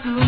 tu